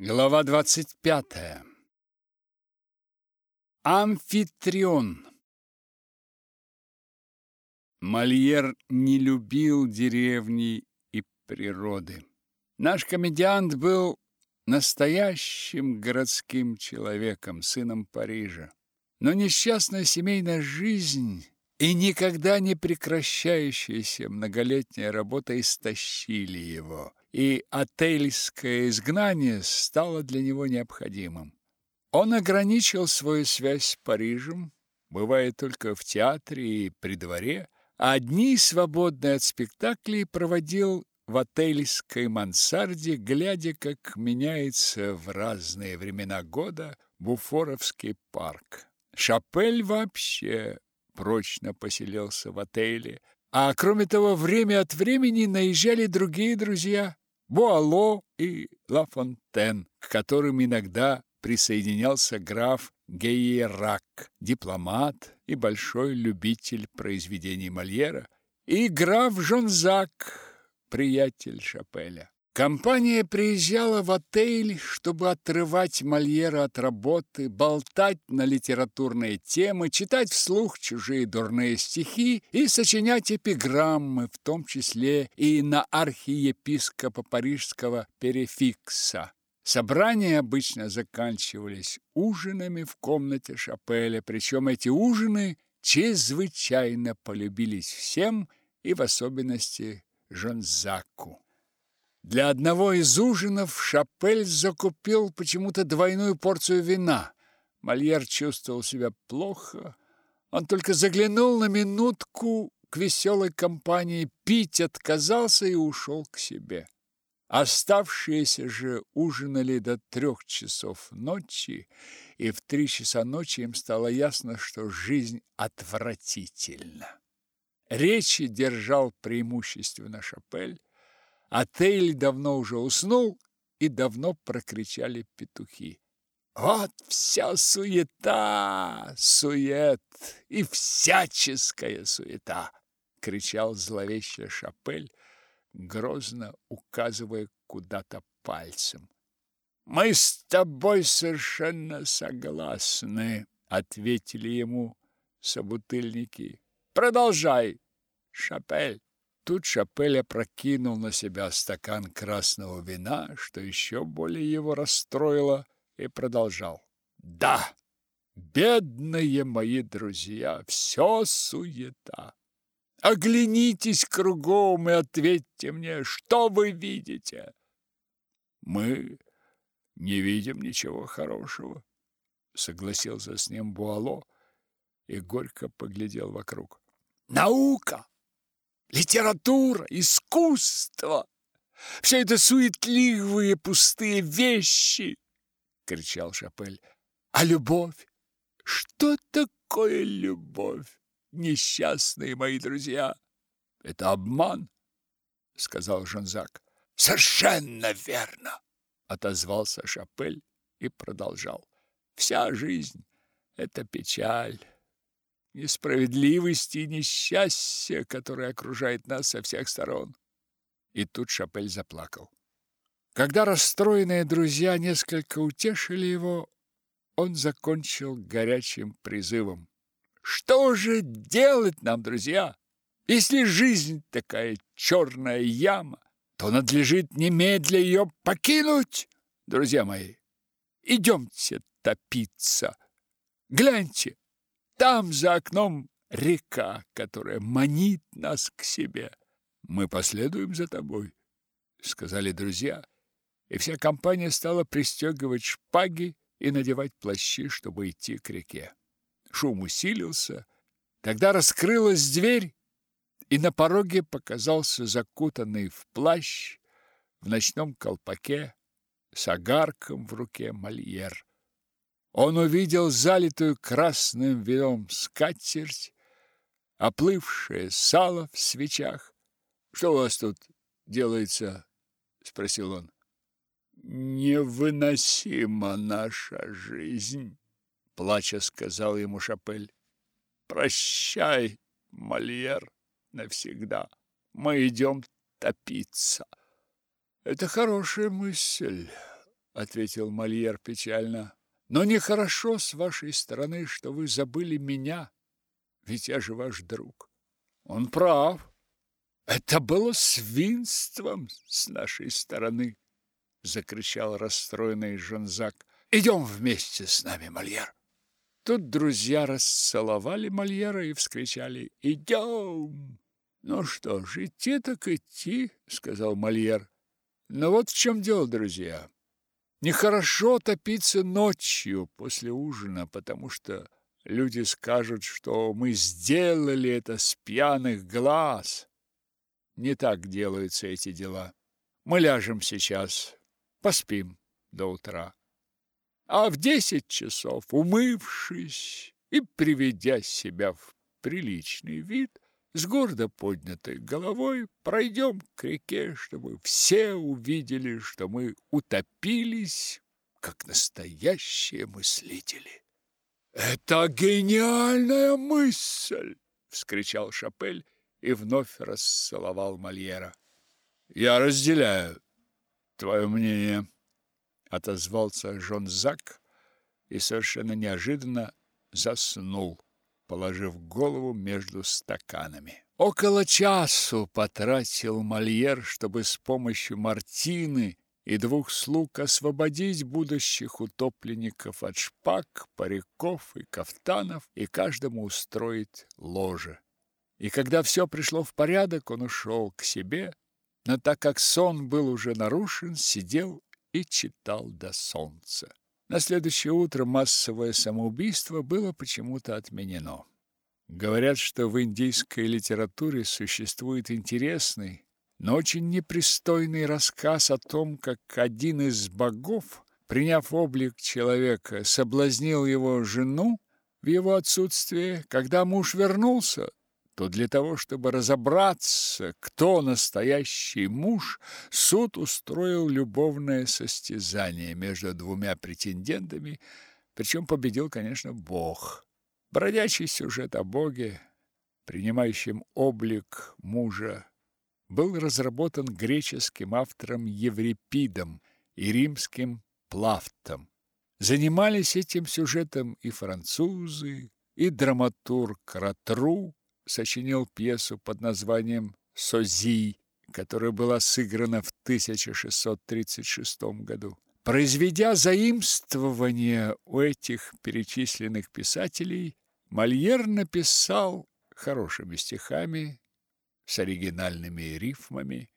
Глава двадцать пятая. Амфитрион. Мольер не любил деревни и природы. Наш комедиант был настоящим городским человеком, сыном Парижа. Но несчастная семейная жизнь и никогда не прекращающаяся многолетняя работа истощили его и отельское изгнание стало для него необходимым. Он ограничил свою связь с Парижем, бывая только в театре и при дворе, а дни, свободные от спектаклей, проводил в отельской мансарде, глядя, как меняется в разные времена года Буфоровский парк. Шапель вообще прочно поселился в отеле, а кроме того, время от времени наезжали другие друзья, Буало и Лафонтен, к которым иногда присоединялся граф Гейерак, дипломат и большой любитель произведений Мольера, и граф Жонзак, приятель Шапеля. Компания приезжала в отель, чтобы отрывать Мольера от работы, болтать на литературные темы, читать вслух чужие дурные стихи и сочинять эпиграммы, в том числе и на архиепископа парижского Перефикса. Собрания обычно заканчивались ужинами в комнате Шапеля, причем эти ужины чрезвычайно полюбились всем и в особенности Жонзаку. Для одного из ужинов Шапель закупил почему-то двойную порцию вина. Мольер чувствовал себя плохо. Он только заглянул на минутку к веселой компании, пить отказался и ушел к себе. Оставшиеся же ужинали до трех часов ночи, и в три часа ночи им стало ясно, что жизнь отвратительна. Речи держал преимущественно Шапель, Отель давно уже уснул, и давно прокричали петухи. Вот вся суета, сует и всяческая суета, кричал зловеще Шапель, грозно указывая куда-то пальцем. Мы с тобой совершенно согласны, ответили ему собутыльники. Продолжай, Шапель. Тут Шапель опрокинул на себя стакан красного вина, что еще более его расстроило, и продолжал. «Да, бедные мои друзья, все суета. Оглянитесь кругом и ответьте мне, что вы видите?» «Мы не видим ничего хорошего», — согласился с ним Буало и горько поглядел вокруг. «Наука!» Литература, искусство. Все это суетливые, пустые вещи, кричал Шапель. А любовь? Что такое любовь, несчастные мои друзья? Это обман, сказал Жонзак. Совершенно верно, отозвался Шапель и продолжал. Вся жизнь это печаль несправедливости и несчастья, которое окружает нас со всех сторон. И тут Шапель заплакал. Когда расстроенные друзья несколько утешили его, он закончил горячим призывом. Что же делать нам, друзья? Если жизнь такая черная яма, то надлежит немедля ее покинуть, друзья мои. Идемте топиться. Гляньте, там за окном река, которая манит нас к себе. Мы последуем за тобой, сказали друзья, и вся компания стала пристегивать шпаги и надевать плащи, чтобы идти к реке. Шум усилился, тогда раскрылась дверь, и на пороге показался закутанный в плащ, в ночном колпаке, с огарком в руке мольер. Он увидел залитую красным вином скатерть, оплывшее сало в свечах. Что у вас тут делается? спросил он. Невыносима наша жизнь, плача сказал ему Шапель. Прощай, Мольер, навсегда. Мы идем топиться. Это хорошая мысль, ответил Мольер печально. Но нехорошо с вашей стороны, что вы забыли меня, ведь я же ваш друг. Он прав. Это было свинством с нашей стороны, закричал расстроенный Жонзак. Идем вместе с нами, Мольер. Тут друзья расцеловали Мольера и вскричали «Идем!» «Ну что ж, идти так идти», — сказал Мольер. «Но вот в чем дело, друзья. Нехорошо топиться ночью после ужина, потому что люди скажут, что мы сделали это с пьяных глаз. Не так делаются эти дела. Мы ляжем сейчас, поспим до утра а в десять часов, умывшись и приведя себя в приличный вид, с гордо поднятой головой пройдем к реке, чтобы все увидели, что мы утопились, как настоящие мыслители. «Это гениальная мысль!» — вскричал Шапель и вновь расцеловал Мольера. «Я разделяю твое мнение», отозвался Жон-Зак и совершенно неожиданно заснул, положив голову между стаканами. Около часу потратил Мольер, чтобы с помощью Мартины и двух слуг освободить будущих утопленников от шпаг, париков и кафтанов и каждому устроить ложе. И когда все пришло в порядок, он ушел к себе, но так как сон был уже нарушен, сидел и читал до солнца. На следующее утро массовое самоубийство было почему-то отменено. Говорят, что в индийской литературе существует интересный, но очень непристойный рассказ о том, как один из богов, приняв облик человека, соблазнил его жену в его отсутствие. Когда муж вернулся, то для того, чтобы разобраться, кто настоящий муж, суд устроил любовное состязание между двумя претендентами, причем победил, конечно, Бог. Бродячий сюжет о Боге, принимающем облик мужа, был разработан греческим автором Еврипидом и римским Плафтом. Занимались этим сюжетом и французы, и драматург Ратру, сочинил пьесу под названием «Сози», которая была сыграна в 1636 году. Произведя заимствование у этих перечисленных писателей, Мольер написал хорошими стихами, с оригинальными рифмами,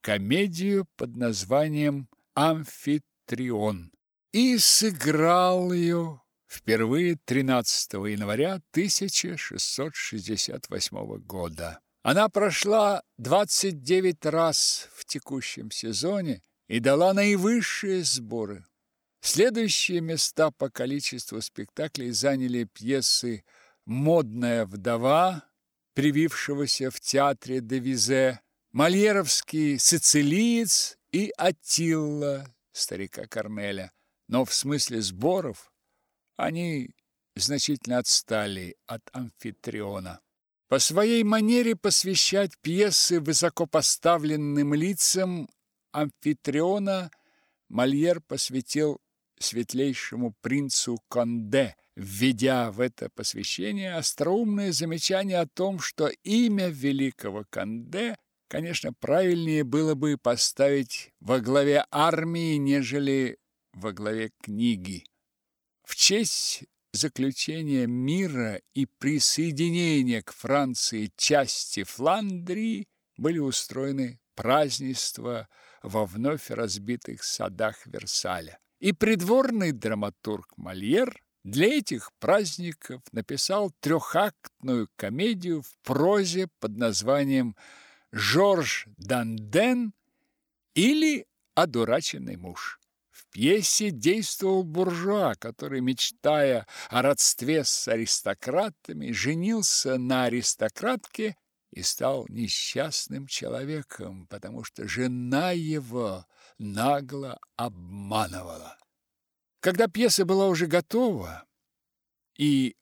комедию под названием «Амфитрион» и сыграл ее впервые 13 января 1668 года. Она прошла 29 раз в текущем сезоне и дала наивысшие сборы. Следующие места по количеству спектаклей заняли пьесы «Модная вдова», привившегося в театре Девизе, Мольеровский «Сицилиец» и «Атилла» старика Корнеля. Но в смысле сборов они значительно отстали от амфитриона. По своей манере посвящать пьесы высокопоставленным лицам амфитриона Мольер посвятил светлейшему принцу Конде, введя в это посвящение остроумное замечание о том, что имя великого Конде, конечно, правильнее было бы поставить во главе армии, нежели во главе книги. В честь заключения мира и присоединения к Франции части Фландрии были устроены празднества во вновь разбитых садах Версаля. И придворный драматург Мольер для этих праздников написал трехактную комедию в прозе под названием «Жорж Данден» или «Одураченный муж» пьесе действовал буржуа, который, мечтая о родстве с аристократами, женился на аристократке и стал несчастным человеком, потому что жена его нагло обманывала. Когда пьеса была уже готова, и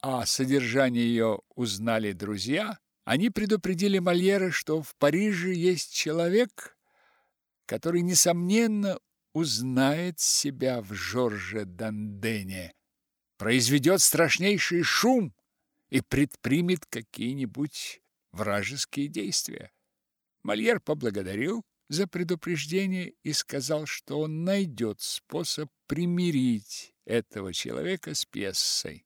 о содержании ее узнали друзья, они предупредили Мольера, что в Париже есть человек, который, несомненно, узнает себя в Жорже Дандене, произведет страшнейший шум и предпримет какие-нибудь вражеские действия. Мольер поблагодарил за предупреждение и сказал, что он найдет способ примирить этого человека с пьесой.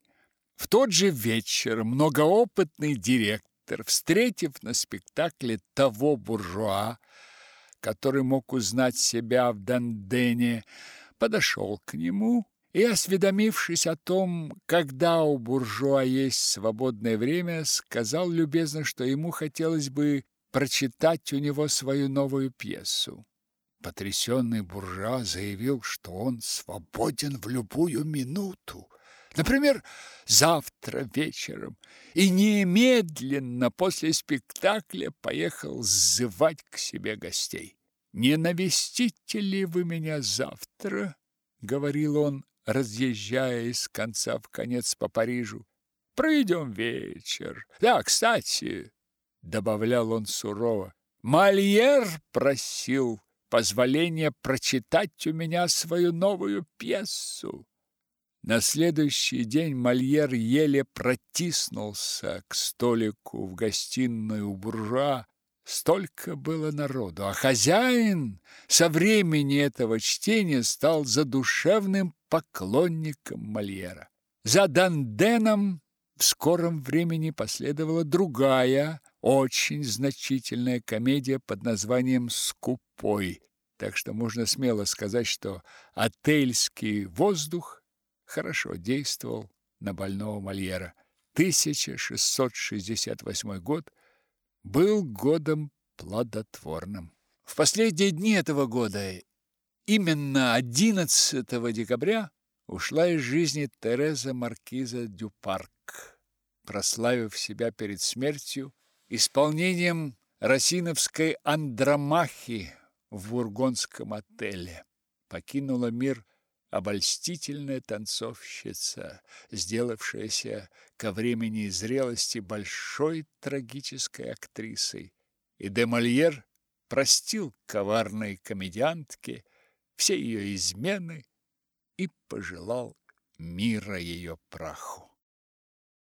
В тот же вечер многоопытный директор, встретив на спектакле того буржуа, который мог узнать себя в Дандене, подошел к нему и, осведомившись о том, когда у буржуа есть свободное время, сказал любезно, что ему хотелось бы прочитать у него свою новую пьесу. Потрясенный буржуа заявил, что он свободен в любую минуту, например, завтра вечером, и немедленно после спектакля поехал сзывать к себе гостей. «Не навестите ли вы меня завтра?» — говорил он, разъезжая из конца в конец по Парижу. «Проведем вечер. Да, кстати, — добавлял он сурово, — Мольер просил позволения прочитать у меня свою новую пьесу. На следующий день Мольер еле протиснулся к столику в гостиной у буржуа. Столько было народу, а хозяин со времени этого чтения стал задушевным поклонником Мольера. За Данденом в скором времени последовала другая, очень значительная комедия под названием «Скупой», так что можно смело сказать, что отельский воздух хорошо действовал на больного Мольера. 1668 год был годом плодотворным. В последние дни этого года, именно 11 декабря, ушла из жизни Тереза Маркиза Дюпарк, прославив себя перед смертью исполнением Росиновской Андромахи в бургондском отеле. Покинула мир обольстительная танцовщица, сделавшаяся ко времени зрелости большой трагической актрисой. И де Мольер простил коварной комедиантке все ее измены и пожелал мира ее праху.